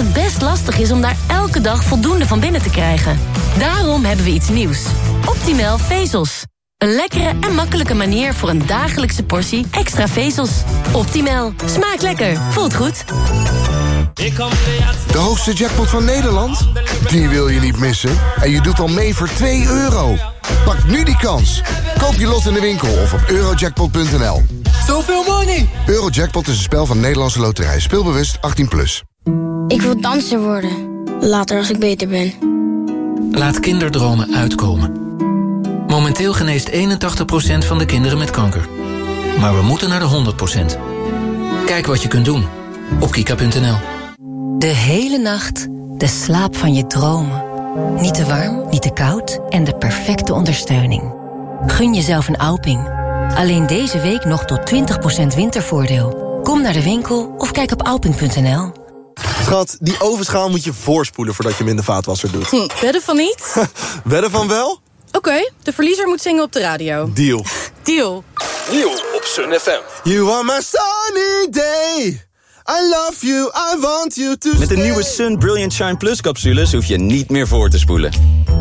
het best lastig is om daar elke dag voldoende van binnen te krijgen. Daarom hebben we iets nieuws. Optimal vezels. Een lekkere en makkelijke manier voor een dagelijkse portie extra vezels. Optimal. Smaakt lekker. Voelt goed. De hoogste jackpot van Nederland? Die wil je niet missen. En je doet al mee voor 2 euro. Pak nu die kans. Koop je lot in de winkel of op eurojackpot.nl. Zoveel money! Eurojackpot is een spel van Nederlandse Loterij. Speelbewust 18+. Plus. Ik wil danser worden. Later als ik beter ben. Laat kinderdromen uitkomen. Momenteel geneest 81% van de kinderen met kanker. Maar we moeten naar de 100%. Kijk wat je kunt doen op kika.nl. De hele nacht de slaap van je dromen. Niet te warm, niet te koud en de perfecte ondersteuning. Gun jezelf een Alping. Alleen deze week nog tot 20% wintervoordeel. Kom naar de winkel of kijk op alping.nl. Schat, die ovenschaal moet je voorspoelen voordat je hem in de vaatwasser doet. Hm, wedden van niet? wedden van wel? Oké, de verliezer moet zingen op de radio. Deal. Deal. Deal op Sun FM. You are my sunny day. I love you, I want you to Met de nieuwe Sun Brilliant Shine Plus capsules hoef je niet meer voor te spoelen.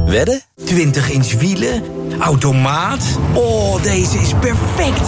Wedden? 20 inch wielen, automaat. Oh, deze is perfect.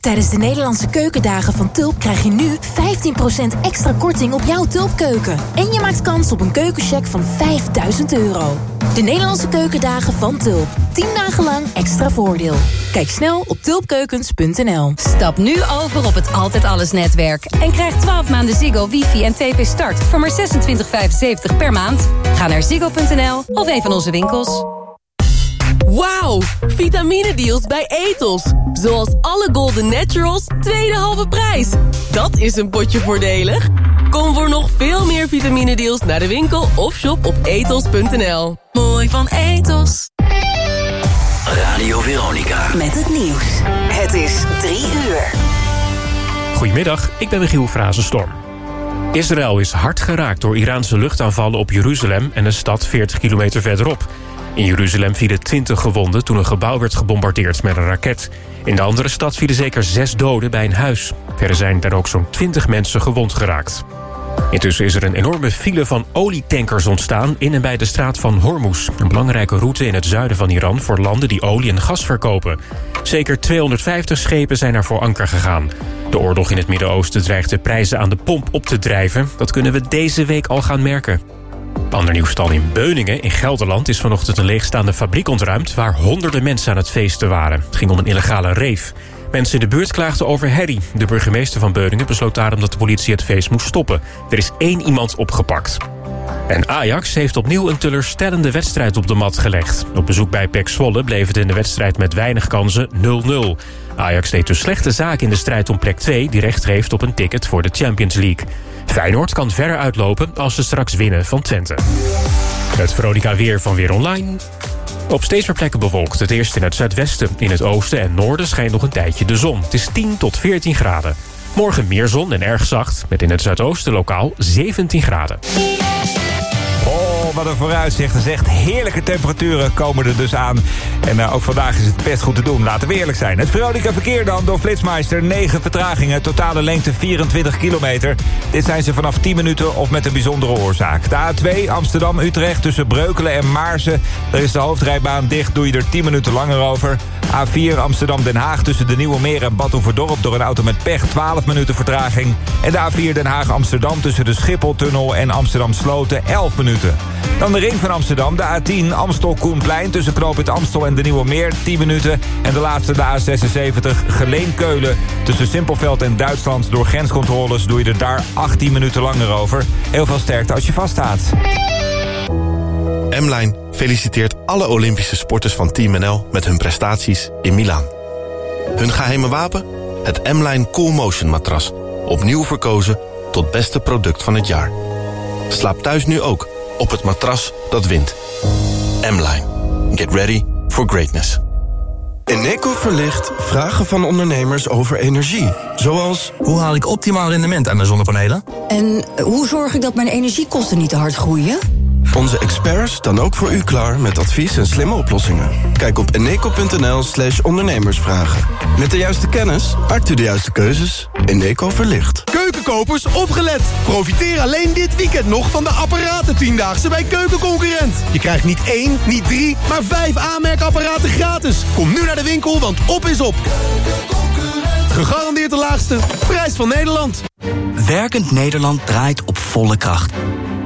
Tijdens de Nederlandse keukendagen van Tulp krijg je nu 15% extra korting op jouw Tulpkeuken. En je maakt kans op een keukencheck van 5000 euro. De Nederlandse keukendagen van Tulp. 10 dagen lang extra voordeel. Kijk snel op tulpkeukens.nl. Stap nu over op het Altijd Alles netwerk. En krijg 12 maanden Ziggo, wifi en tv start voor maar 26,75 per maand. Ga naar ziggo.nl of een van onze winkels. Wauw, vitamine-deals bij Ethos. Zoals alle Golden Naturals, tweede halve prijs. Dat is een potje voordelig. Kom voor nog veel meer vitamine-deals naar de winkel of shop op ethos.nl. Mooi van Ethos. Radio Veronica. Met het nieuws. Het is drie uur. Goedemiddag, ik ben Michiel Frazenstorm. Israël is hard geraakt door Iraanse luchtaanvallen op Jeruzalem... en een stad 40 kilometer verderop. In Jeruzalem vielen 20 gewonden toen een gebouw werd gebombardeerd met een raket. In de andere stad vielen zeker zes doden bij een huis. Verder zijn er ook zo'n 20 mensen gewond geraakt. Intussen is er een enorme file van olietankers ontstaan... in en bij de straat van Hormuz. Een belangrijke route in het zuiden van Iran... voor landen die olie en gas verkopen. Zeker 250 schepen zijn er voor anker gegaan. De oorlog in het Midden-Oosten dreigt de prijzen aan de pomp op te drijven. Dat kunnen we deze week al gaan merken. Ander in Beuningen in Gelderland is vanochtend een leegstaande fabriek ontruimd... waar honderden mensen aan het feesten waren. Het ging om een illegale reef. Mensen in de buurt klaagden over herrie. De burgemeester van Beuningen besloot daarom dat de politie het feest moest stoppen. Er is één iemand opgepakt. En Ajax heeft opnieuw een teleurstellende wedstrijd op de mat gelegd. Op bezoek bij PEC Zwolle bleef het in de wedstrijd met weinig kansen 0-0. Ajax deed dus slechte zaak in de strijd om plek 2... die recht geeft op een ticket voor de Champions League. Feyenoord kan verder uitlopen als ze straks winnen van Twente. Het Veronica Weer van Weer Online. Op steeds meer plekken bewolkt. Het eerst in het zuidwesten. In het oosten en noorden schijnt nog een tijdje de zon. Het is 10 tot 14 graden. Morgen meer zon en erg zacht. Met in het zuidoosten lokaal 17 graden. Wat een vooruitzicht. Het is echt heerlijke temperaturen komen er dus aan. En uh, ook vandaag is het best goed te doen. Laten we eerlijk zijn. Het Veronica verkeer dan door Flitsmeister. 9 vertragingen, totale lengte 24 kilometer. Dit zijn ze vanaf 10 minuten of met een bijzondere oorzaak. De A2 Amsterdam-Utrecht tussen Breukelen en Maarsen. Daar is de hoofdrijbaan dicht, doe je er 10 minuten langer over. A4 Amsterdam-Den Haag tussen de Nieuwe Meer en Badhoevedorp... door een auto met pech 12 minuten vertraging. En de A4 Den Haag-Amsterdam tussen de Schipholtunnel en Amsterdam-Sloten 11 minuten. Dan de ring van Amsterdam, de A10 Amstel-Koenplein... tussen Knoopit Amstel en de Nieuwe Meer 10 minuten. En de laatste, de A76 Geleen-Keulen... tussen Simpelveld en Duitsland door grenscontroles... doe je er daar 18 minuten langer over. Heel veel sterkte als je vaststaat. M-Line feliciteert alle Olympische sporters van Team NL... met hun prestaties in Milaan. Hun geheime wapen? Het M-Line Cool Motion matras. Opnieuw verkozen tot beste product van het jaar. Slaap thuis nu ook op het matras dat wint. M-Line. Get ready for greatness. Eneco verlicht vragen van ondernemers over energie. Zoals... Hoe haal ik optimaal rendement aan mijn zonnepanelen? En hoe zorg ik dat mijn energiekosten niet te hard groeien? Onze experts staan ook voor u klaar met advies en slimme oplossingen. Kijk op eneco.nl slash ondernemersvragen. Met de juiste kennis maakt u de juiste keuzes. Eneco verlicht. Keukenkopers, opgelet! Profiteer alleen dit weekend nog van de apparaten Tiendaagse bij Keukenconcurrent. Je krijgt niet één, niet drie, maar vijf aanmerkapparaten gratis. Kom nu naar de winkel, want op is op. Gegarandeerd de laagste prijs van Nederland. Werkend Nederland draait op volle kracht.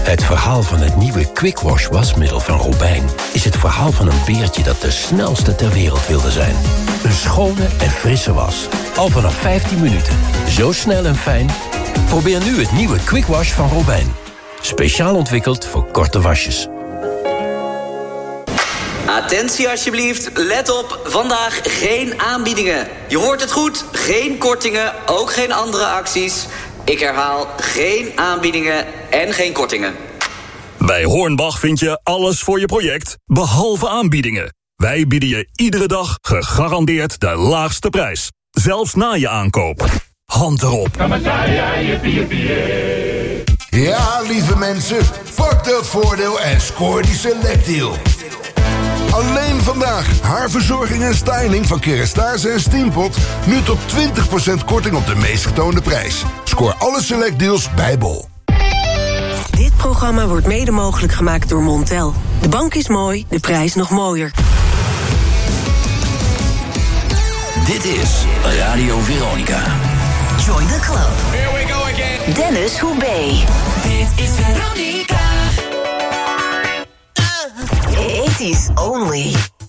Het verhaal van het nieuwe Quick Wash wasmiddel van Robijn... is het verhaal van een beertje dat de snelste ter wereld wilde zijn. Een schone en frisse was. Al vanaf 15 minuten. Zo snel en fijn. Probeer nu het nieuwe Quick Wash van Robijn. Speciaal ontwikkeld voor korte wasjes. Attentie alsjeblieft, let op, vandaag geen aanbiedingen. Je hoort het goed, geen kortingen, ook geen andere acties... Ik herhaal, geen aanbiedingen en geen kortingen. Bij Hornbach vind je alles voor je project, behalve aanbiedingen. Wij bieden je iedere dag gegarandeerd de laagste prijs. Zelfs na je aankoop. Hand erop. Ja, lieve mensen, pak dat voordeel en scoor die selectdeal. Alleen vandaag haarverzorging en styling van Kerastase en Steampot... nu tot 20% korting op de meest getoonde prijs. Scoor alle select deals bij Bol. Dit programma wordt mede mogelijk gemaakt door Montel. De bank is mooi, de prijs nog mooier. Dit is Radio Veronica. Join the club. Here we go again. Dennis Hoebe. Dit is Veronica. 80s only.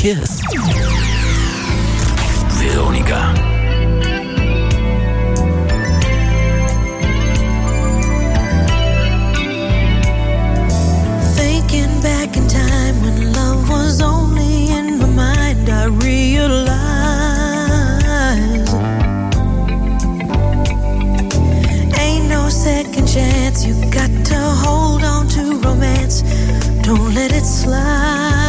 Kiss. Veronica. Thinking back in time when love was only in my mind, I realized ain't no second chance. You got to hold on to romance, don't let it slide.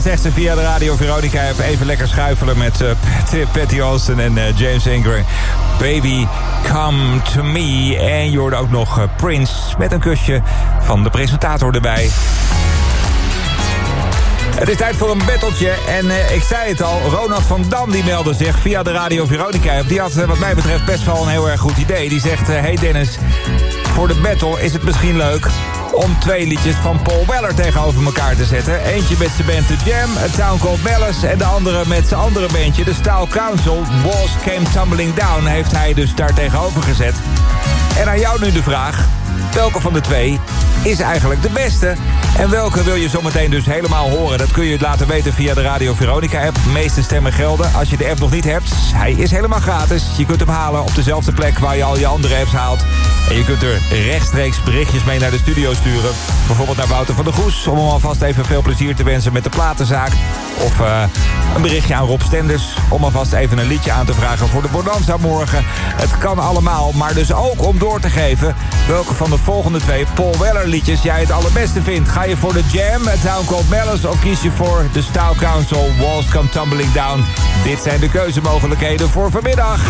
Zegt ze via de radio Veronica. Even lekker schuifelen met Pat- Patty Austin en eh, James Ingram. Baby, come to me. En je hoorde ook nog eh, Prince met een kusje van de presentator erbij. Het is tijd voor een battletje. En ik zei het al, Ronald van Dam die meldde zich via de Radio Veronica. Die had wat mij betreft best wel een heel erg goed idee. Die zegt, eh, hey Dennis, voor de battle is het misschien leuk... om twee liedjes van Paul Weller tegenover elkaar te zetten. Eentje met zijn band The Jam, A Town Called Malice... en de andere met zijn andere bandje, de Style Council. Walls Came Tumbling Down heeft hij dus daar tegenover gezet. En aan jou nu de vraag... Welke van de twee is eigenlijk de beste? En welke wil je zometeen dus helemaal horen? Dat kun je laten weten via de Radio Veronica app. Meeste stemmen gelden. Als je de app nog niet hebt, hij is helemaal gratis. Je kunt hem halen op dezelfde plek waar je al je andere apps haalt. En je kunt er rechtstreeks berichtjes mee naar de studio sturen. Bijvoorbeeld naar Wouter van der Goes. Om hem alvast even veel plezier te wensen met de platenzaak. Of eh, een berichtje aan Rob Stenders. Om alvast even een liedje aan te vragen voor de Bonanza morgen. Het kan allemaal, maar dus ook om door te geven... welke van de volgende twee Paul Weller liedjes jij het allerbeste vindt. Ga je voor de Jam, A Town Called Malice... of kies je voor de Style Council, Walls Come Tumbling Down? Dit zijn de keuzemogelijkheden voor vanmiddag.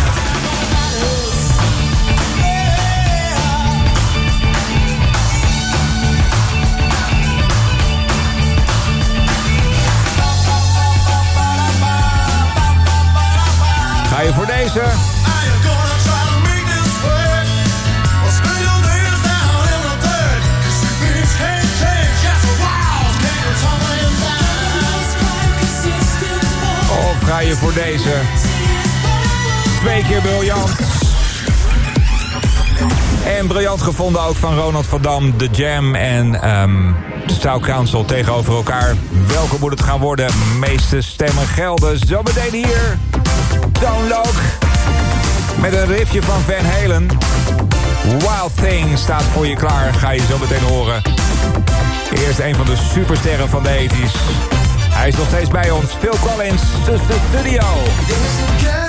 je voor deze? Ga je voor deze? Twee keer briljant. En briljant gevonden ook van Ronald van Dam, The Jam en ehm Stouw Council tegenover elkaar. Welke moet het gaan worden? Meeste stemmen gelden. Zometeen hier. Download. Met een riffje van Van Halen. Wild Thing staat voor je klaar. Ga je zo meteen horen. Eerst een van de supersterren van de 80s. Hij is nog steeds bij ons. Phil Collins, de studio.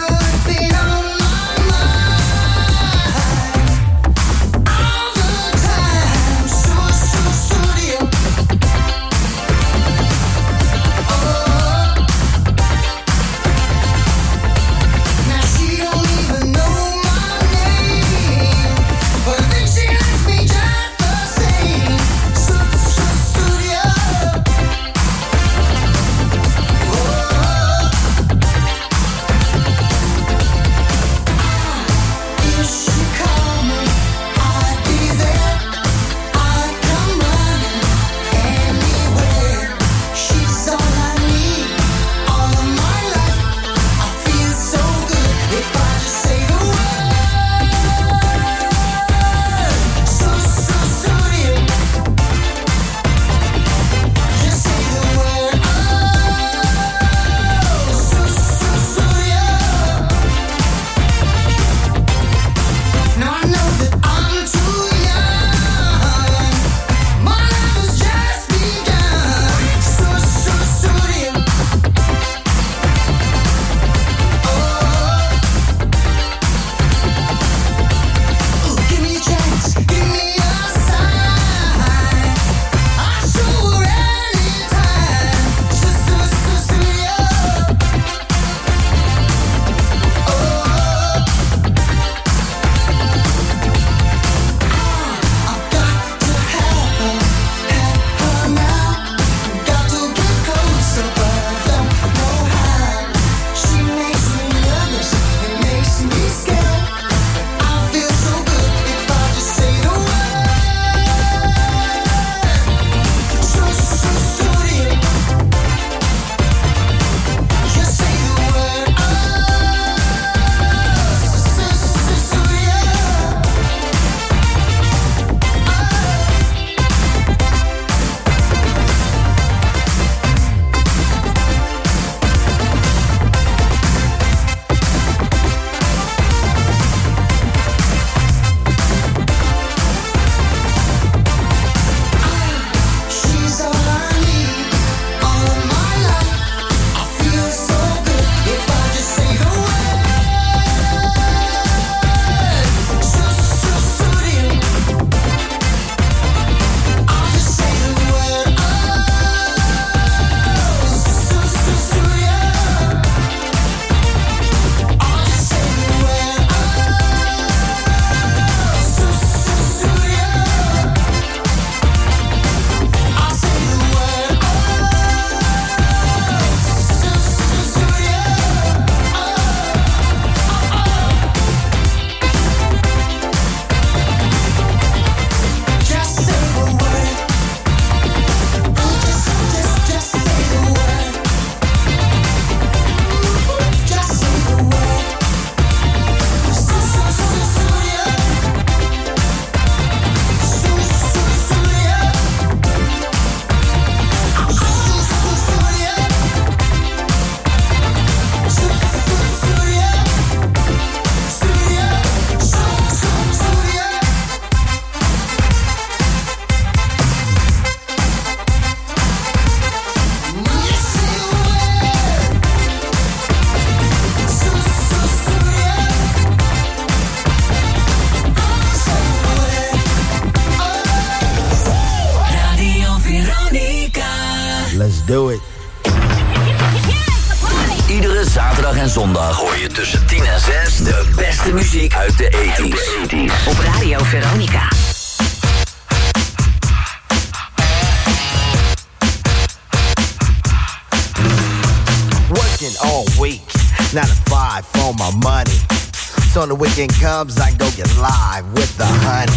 When comes, I go get live with the honey.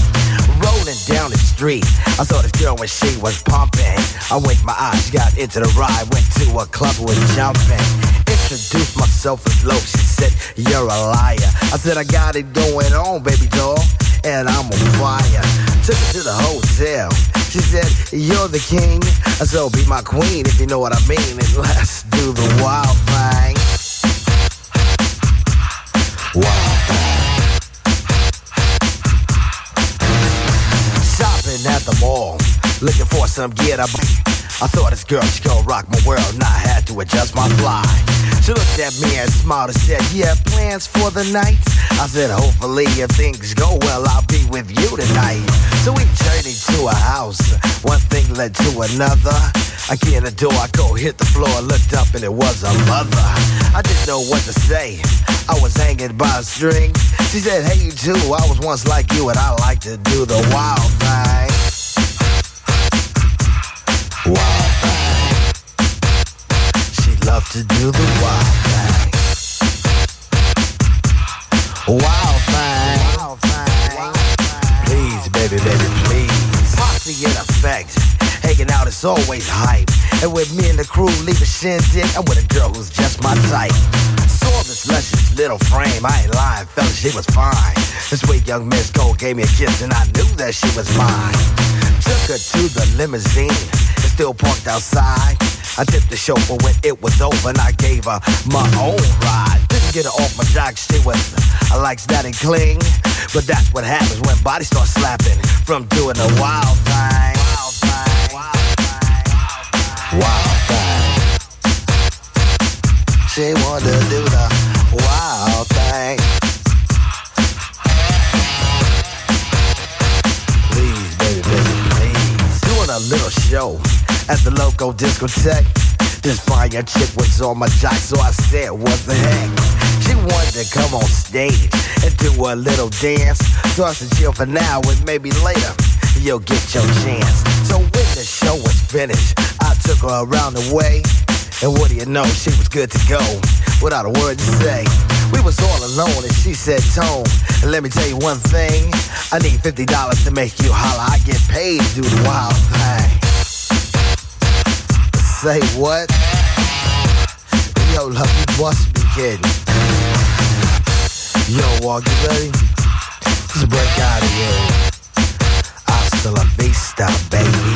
Rolling down the street, I saw this girl when she was pumping. I winked my eyes, got into the ride, went to a club, was jumping. Introduced myself as low, she said, You're a liar. I said, I got it going on, baby doll, and I'm on fire. Took her to the hotel. She said, You're the king, I so be my queen if you know what I mean, and let's do the wild thing. Looking for some gear to buy. I saw this girl, she gon' rock my world, and I had to adjust my fly. She looked at me and smiled and said, You have plans for the night? I said, Hopefully, if things go well, I'll be with you tonight. So we journeyed to a house, one thing led to another. I get in the door, I go hit the floor, looked up, and it was a mother. I didn't know what to say. I was hanging by a string. She said, Hey, you too, I was once like you, and I like to do the wild thing. Wild thing. She loved to do the wild thing. Wild thing. Please, baby, baby, please. Posse in effect. Hanging out is always hype. And with me and the crew leave a shindig, I'm with a girl who's just my type. Saw this luscious little frame. I ain't lying, fella, she was fine. This sweet young Miss Cole gave me a kiss, and I knew that she was mine. Took her to the limousine. Still parked outside. I tipped the chauffeur when it was over, and I gave her my own ride. Didn't get her off my jock, she was I like that and cling. But that's what happens when bodies start slapping from doing the wild thing. Wild thing. Wild thing. She wanted to do the wild thing. Please, baby, baby, please. Doing a little show at the local discotheque. This fire chick was on my jock, so I said, what the heck? She wanted to come on stage and do a little dance. So I said, chill for now and maybe later you'll get your chance. So when the show was finished, I took her around the way. And what do you know, she was good to go without a word to say. We was all alone and she said, Tone, and let me tell you one thing. I need $50 to make you holler. I get paid to do the wild thing. Say what? Yo, love, you must be kidding. Yo, walk, you ready? Just break out of here. Hasta la vista, baby.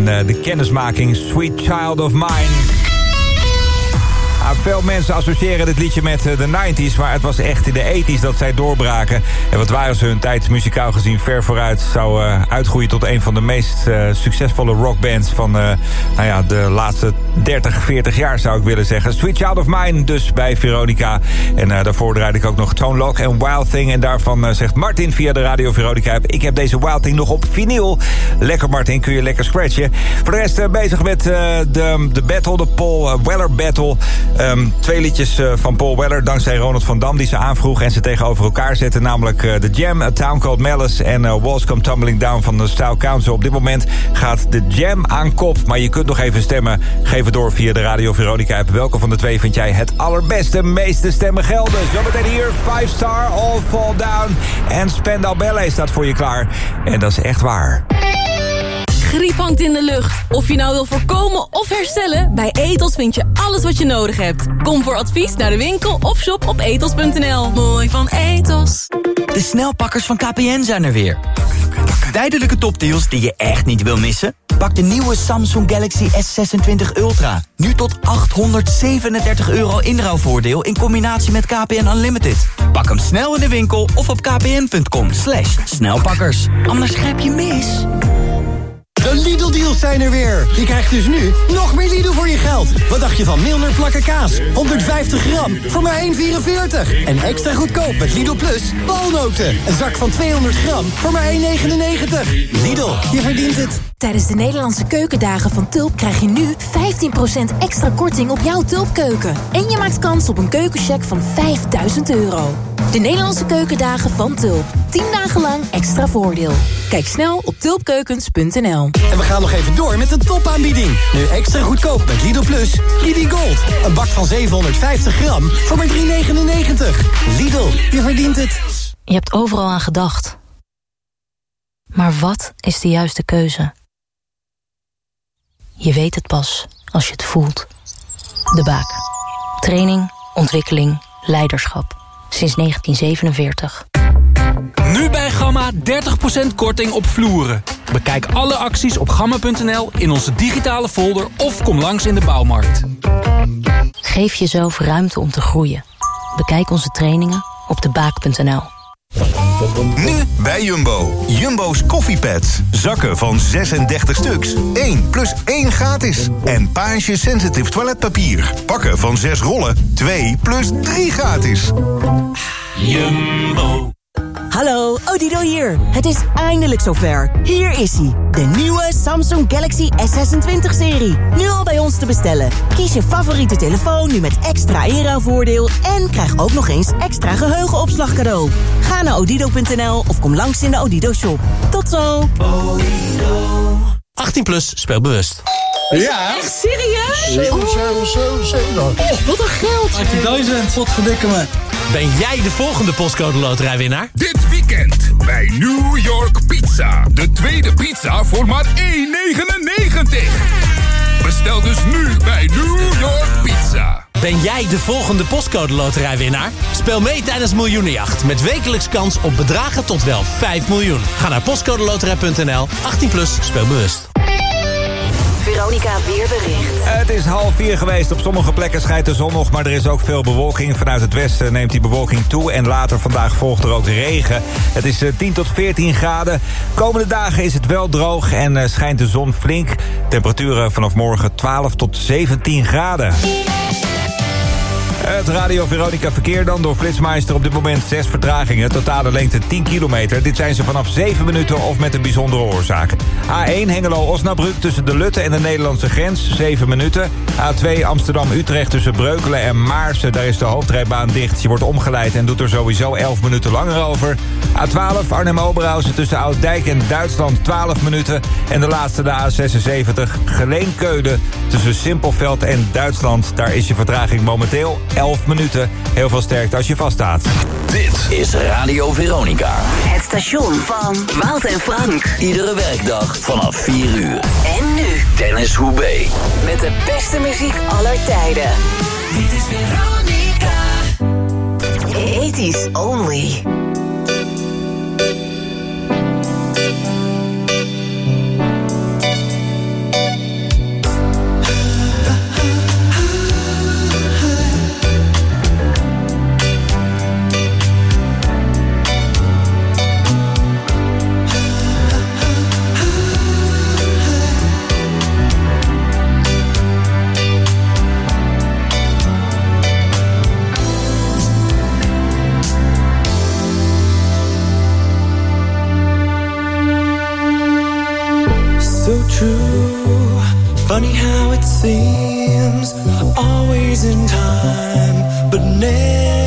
En uh, de kennismaking Sweet Child of Mine. Ah, veel mensen associëren dit liedje met de 90s... maar het was echt in de 80s dat zij doorbraken. En wat waren ze hun tijd muzikaal gezien ver vooruit... zou uh, uitgroeien tot een van de meest uh, succesvolle rockbands... van nou ja, de laatste 30, 40 jaar zou ik willen zeggen. Sweet Child of Mine dus bij Veronica. En daarvoor draaide ik ook nog Tone Lock en Wild Thing. En daarvan zegt Martin via de Radio Veronica... ik heb deze Wild Thing nog op vinyl. Lekker Martin, kun je lekker scratchen. Voor de rest bezig met de, de battle, de Paul Weller Battle... Um, twee liedjes uh, van Paul Weller, dankzij Ronald van Dam... die ze aanvroeg en ze tegenover elkaar zetten. Namelijk uh, The Jam, A Town Called Malice... en uh, Walls Come Tumbling Down van de Style Council. Op dit moment gaat The Jam aan kop. Maar je kunt nog even stemmen. Geef het door via de Radio Veronica app. Welke van de twee vind jij het allerbeste? meeste stemmen gelden. Zometeen hier 5 Star, All Fall Down... en Spendal Ballet staat voor je klaar. En dat is echt waar. Griep hangt in de lucht. Of je nou wil voorkomen of herstellen, bij Etos vind je alles wat je nodig hebt. Kom voor advies naar de winkel of shop op etos.nl. Mooi van Etos. De snelpakkers van KPN zijn er weer. Tijdelijke topdeals die je echt niet wil missen? Pak de nieuwe Samsung Galaxy S26 Ultra. Nu tot 837 euro inruilvoordeel in combinatie met KPN Unlimited. Pak hem snel in de winkel of op kpn.com. Snelpakkers. Anders grijp je mis. De Lidl-deals zijn er weer. Je krijgt dus nu nog meer Lidl voor je geld. Wat dacht je van Milner plakken kaas? 150 gram voor maar 1,44. En extra goedkoop met Lidl Plus walnoten. Een zak van 200 gram voor maar 1,99. Lidl, je verdient het. Tijdens de Nederlandse keukendagen van Tulp krijg je nu 15% extra korting op jouw Tulpkeuken. En je maakt kans op een keukencheck van 5000 euro. De Nederlandse keukendagen van Tulp. 10 dagen lang extra voordeel. Kijk snel op tulpkeukens.nl. En we gaan nog even door met de topaanbieding. Nu extra goedkoop met Lidl Plus. Lidl Gold. Een bak van 750 gram voor maar 3,99. Lidl, je verdient het. Je hebt overal aan gedacht. Maar wat is de juiste keuze? Je weet het pas als je het voelt. De Baak. Training, ontwikkeling, leiderschap. Sinds 1947. Nu bij Gamma 30% korting op vloeren. Bekijk alle acties op gamma.nl in onze digitale folder of kom langs in de bouwmarkt. Geef jezelf ruimte om te groeien. Bekijk onze trainingen op debaak.nl. Nu bij Jumbo. Jumbo's koffiepads. Zakken van 36 stuks. 1 plus 1 gratis. En Page Sensitive toiletpapier. Pakken van 6 rollen. 2 plus 3 gratis. Jumbo. Hallo, Odido hier. Het is eindelijk zover. Hier is hij, de nieuwe Samsung Galaxy S26-serie. Nu al bij ons te bestellen. Kies je favoriete telefoon nu met extra inruilvoordeel... en krijg ook nog eens extra geheugenopslag cadeau. Ga naar odido.nl of kom langs in de Odido-shop. Tot zo. 18 plus, speel bewust. Ja? Echt serieus? 7, 7, 7, 7. Oh, wat een geld. 18.000, wat verdikken me. Ben jij de volgende postcode loterijwinnaar? Dit weekend bij New York Pizza. De tweede pizza voor maar 1,99. Bestel dus nu bij New York Pizza. Ben jij de volgende postcode loterijwinnaar? Speel mee tijdens Miljoenenjacht met wekelijks kans op bedragen tot wel 5 miljoen. Ga naar postcodeloterij.nl, 18 plus, speel bewust. Het is half vier geweest. Op sommige plekken schijnt de zon nog, maar er is ook veel bewolking. Vanuit het westen neemt die bewolking toe en later vandaag volgt er ook regen. Het is 10 tot 14 graden. Komende dagen is het wel droog en eh, schijnt de zon flink. Temperaturen vanaf morgen 12 tot 17 graden. Het Radio Veronica verkeer dan door Flitsmeister. Op dit moment 6 vertragingen. Totale lengte 10 kilometer. Dit zijn ze vanaf 7 minuten of met een bijzondere oorzaak. A1 Hengelo-Osnabrück tussen de Lutte en de Nederlandse grens. 7 minuten. A2 Amsterdam-Utrecht tussen Breukelen en Maarsen. Daar is de hoofdrijbaan dicht. Je wordt omgeleid en doet er sowieso 11 minuten langer over. A12 Arnhem-Oberhausen tussen Ouddijk en Duitsland 12 minuten. En de laatste de A76 Geleenkeulen tussen Simpelveld en Duitsland. Daar is je vertraging momenteel 11 minuten. Heel veel sterkte als je vaststaat. Dit is Radio Veronica. Het station van Wout en Frank. Iedere werkdag vanaf 4 uur. En nu Dennis Hoebe. met de beste muziek aller tijden. Dit is Veronica. 80s only. Funny how it seems, always in time, but never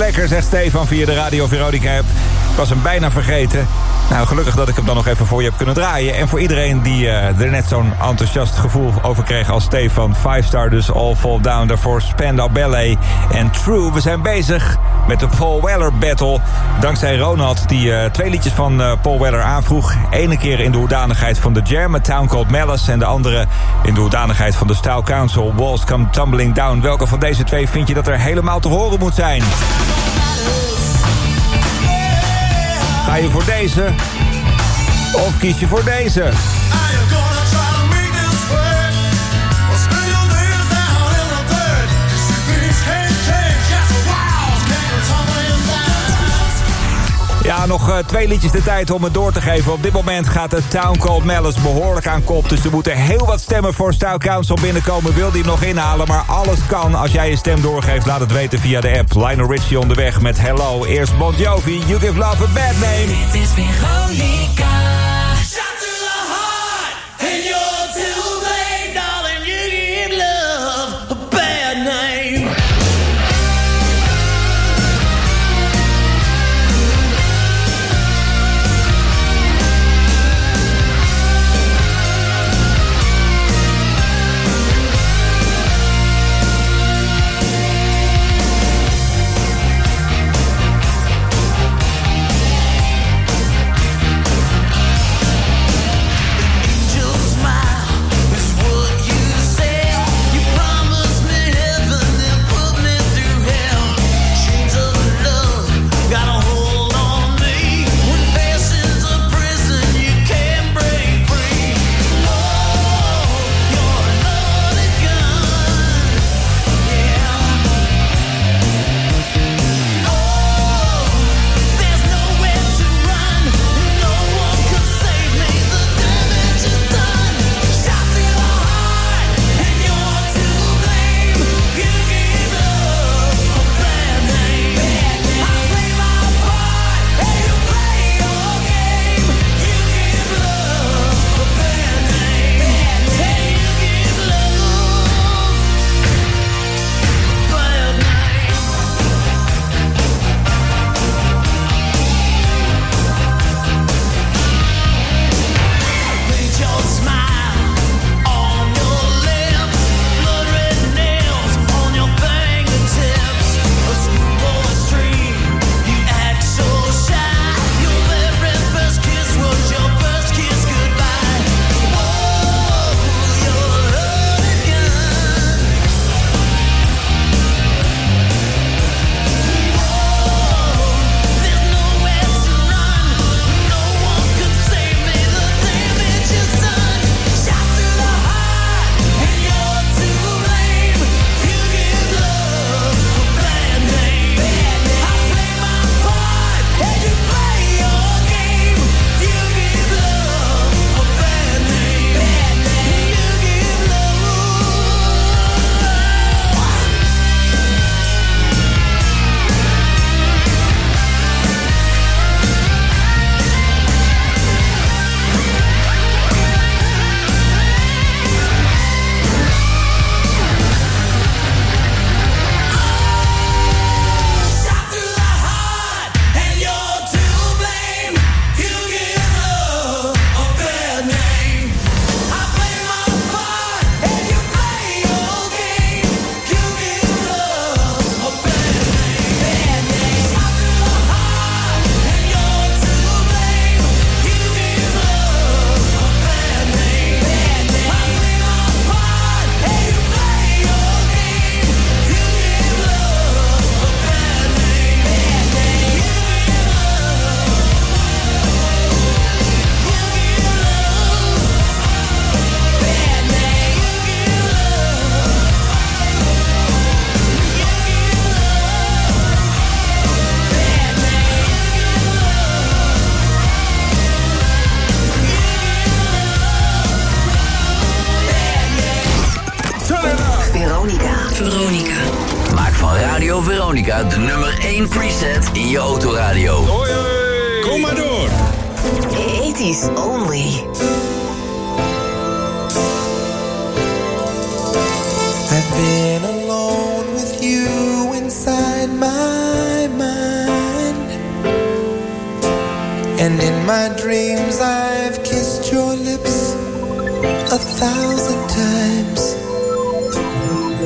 lekker, zegt Stefan via de Radio Veronica app. Ik was hem bijna vergeten. Nou, gelukkig dat ik hem dan nog even voor je heb kunnen draaien. En voor iedereen die eh, er net zo'n enthousiast gevoel over kreeg als Stefan. Five Star dus All Fall Down. Daarvoor Spandau Ballet en True. We zijn bezig met de Paul Weller Battle. Dankzij Ronald die eh, twee liedjes van eh, Paul Weller aanvroeg. Ene keer in de hoedanigheid van de Jam, A Town Called Malice. En de andere in de hoedanigheid van de Style Council, Walls Come Tumbling Down. Welke van deze twee vind je dat er helemaal te horen moet zijn? Ga je voor deze? Of kies je voor deze? Ja, nog eh, twee liedjes de tijd om het door te geven. Op dit moment gaat de Town Called Malice behoorlijk aan kop. Dus er moeten heel wat stemmen voor Style Council binnenkomen. Wil die nog inhalen, maar alles kan. Als jij je stem doorgeeft, laat het weten via de app. Lionel Richie onderweg met Hello. Eerst Bon Jovi, You Give Love a Bad Name. Dit is. Veronica.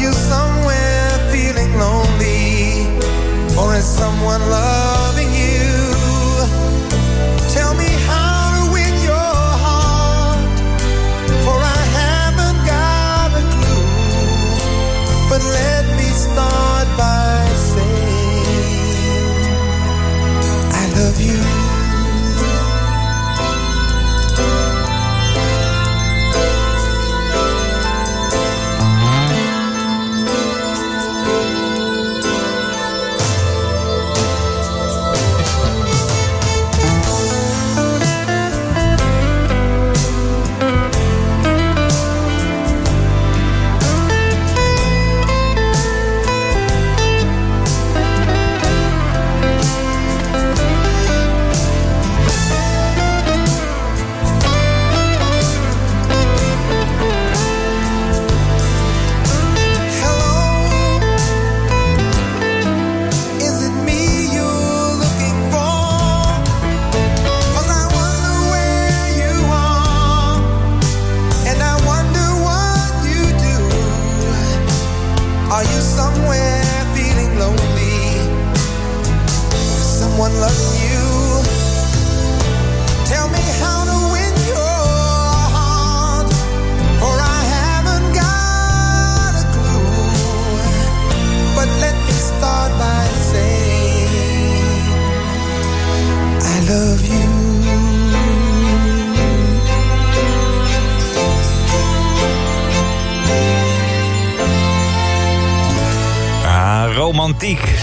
You somewhere feeling lonely, or is someone loving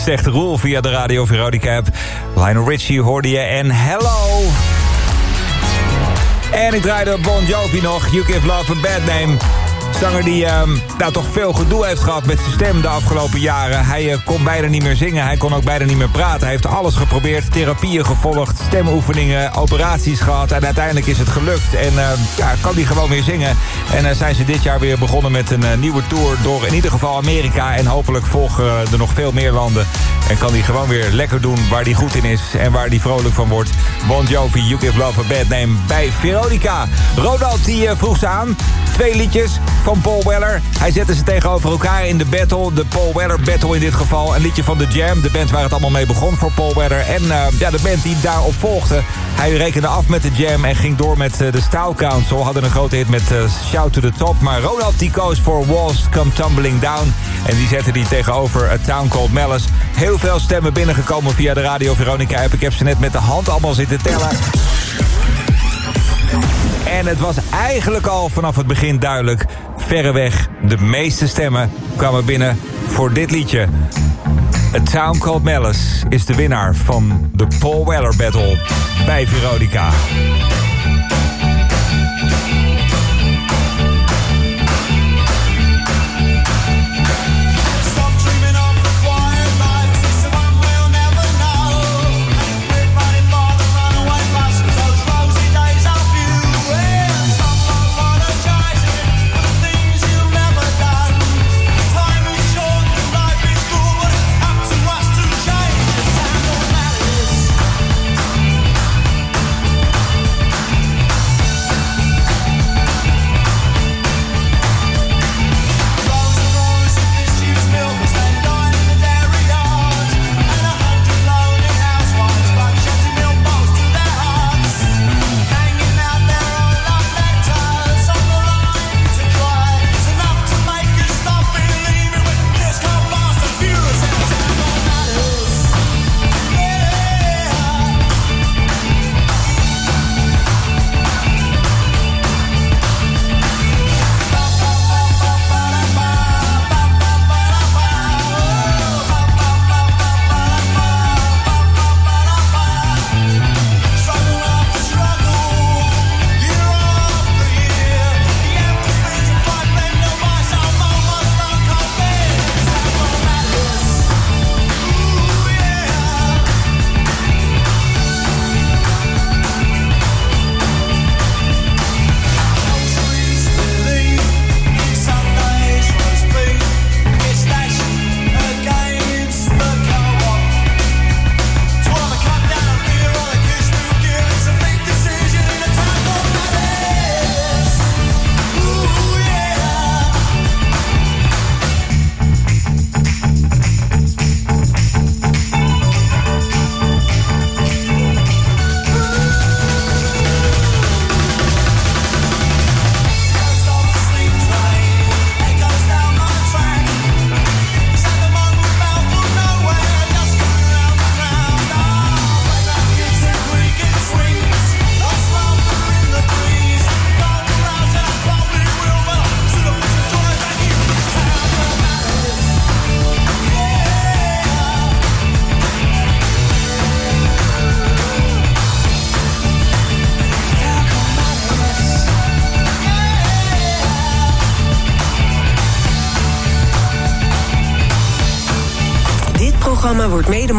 zegt Roel via de Radio Veronica. Lionel Richie hoorde je en hello. En ik draaide Bon Jovi nog, You Give Love a Bad Name. Zanger die ehm, nou, toch veel gedoe heeft gehad met zijn stem de afgelopen jaren. Hij eh, kon bijna niet meer zingen, hij kon ook bijna niet meer praten. Hij heeft alles geprobeerd, therapieën gevolgd, stemoefeningen, operaties gehad. En uiteindelijk is het gelukt en eh, ja, kan hij gewoon weer zingen. En eh, zijn ze dit jaar weer begonnen met een eh, nieuwe tour door in ieder geval Amerika. En hopelijk volgen er nog veel meer landen. En kan hij gewoon weer lekker doen waar hij goed in is en waar hij vrolijk van wordt. Bon Jovi, You Give Love a Bad Name bij Veronica. Ronald die vroeg ze aan. Twee liedjes van Paul Weller. Hij zette ze tegenover elkaar in de battle. De Paul Weller battle in dit geval. Een liedje van The Jam, de band waar het allemaal mee begon voor Paul Weller. En eh, ja, de band die daarop volgde. Hij rekende af met de Jam en ging door met eh, de Style Council. Hadden een grote hit met eh, Shout to the Top. Maar Ronald die koos voor Walls Come Tumbling Down. En die zette die tegenover A Town Called Malice. Heel veel stemmen binnengekomen via de Radio Veronica. Ik heb ze net met de hand allemaal zitten tellen. En het was eigenlijk al vanaf het begin duidelijk. Verreweg de meeste stemmen kwamen binnen voor dit liedje. A Town Called Malice is de winnaar van de Paul Weller Battle bij Veronica.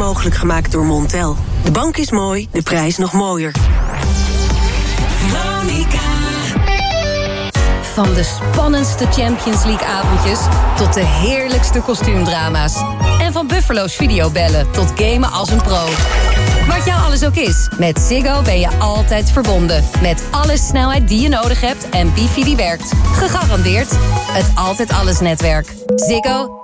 Mogelijk gemaakt door Montel. De bank is mooi, de prijs nog mooier. Van de spannendste Champions League avondjes tot de heerlijkste kostuumdrama's. En van Buffalo's videobellen tot gamen als een pro. Wat jou alles ook is, met Ziggo ben je altijd verbonden. Met alle snelheid die je nodig hebt en wifi die werkt. Gegarandeerd het Altijd Alles netwerk. Ziggo.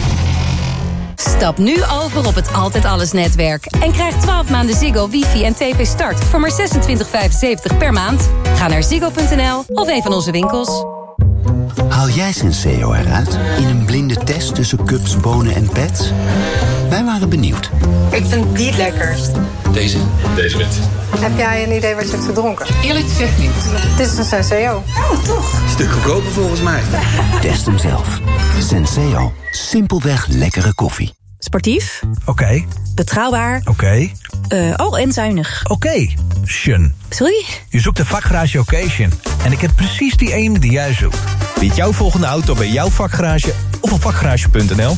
Stap nu over op het Altijd Alles netwerk. En krijg 12 maanden Ziggo, wifi en tv start voor maar 26,75 per maand. Ga naar ziggo.nl of een van onze winkels. Haal jij Senseo eruit in een blinde test tussen cups, bonen en pets? Wij waren benieuwd. Ik vind die het lekkerst. Deze? Deze wit. Heb jij een idee wat je hebt gedronken? Eerlijk gezegd niet. Dit is een Senseo. Oh, toch? Stuk goedkoper volgens mij. Test hem zelf. Senseo. Simpelweg lekkere koffie. Sportief. Oké. Betrouwbaar. Oké. Eh, oh, en zuinig. Oké. Shun. Sorry? Je zoekt een vakgarage occasion. En ik heb precies die ene die jij zoekt. Vind jouw volgende auto bij jouw vakgarage of op vakgarage.nl.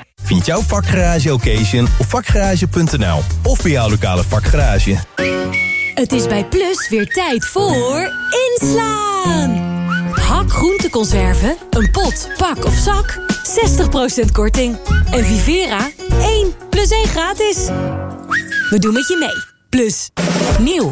Vind jouw vakgarage occasion op vakgarage.nl. Of bij jouw lokale vakgarage. Het is bij Plus weer tijd voor inslaan. Pak groenteconserven, een pot, pak of zak, 60% korting. En Vivera, 1 plus 1 gratis. We doen met je mee. Plus, Nieuw,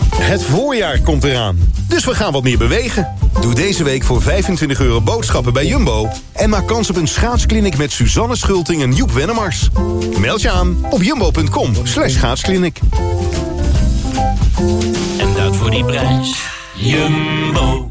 Het voorjaar komt eraan, dus we gaan wat meer bewegen. Doe deze week voor 25 euro boodschappen bij Jumbo... en maak kans op een schaatskliniek met Suzanne Schulting en Joep Wennemars. Meld je aan op jumbo.com slash schaatskliniek. En dat voor die prijs. Jumbo.